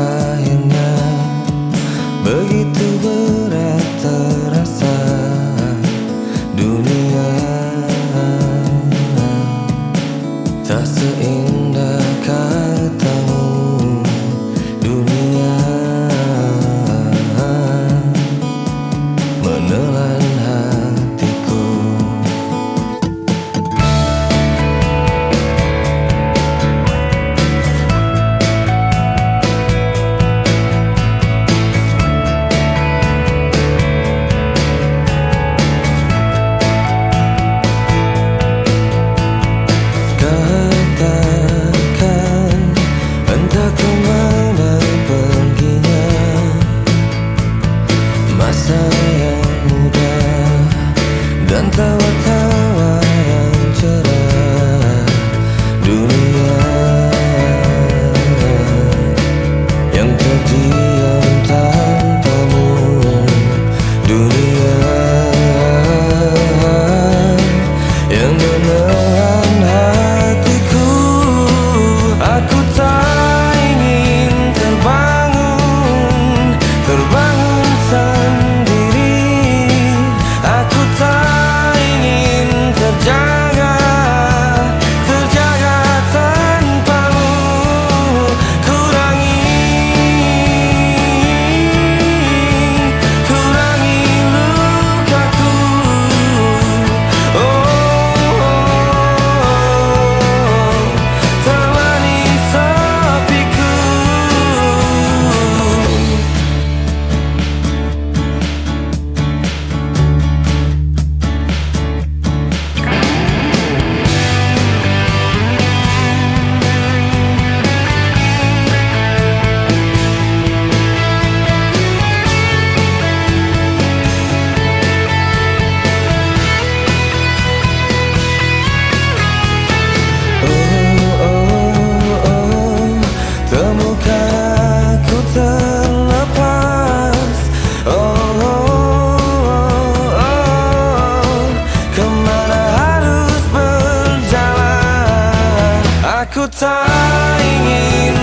I am not dan tawa-tawa yang cerah dunia. Yang terdiam tanpamu dunia. Yang menahan hati Aku tak ingin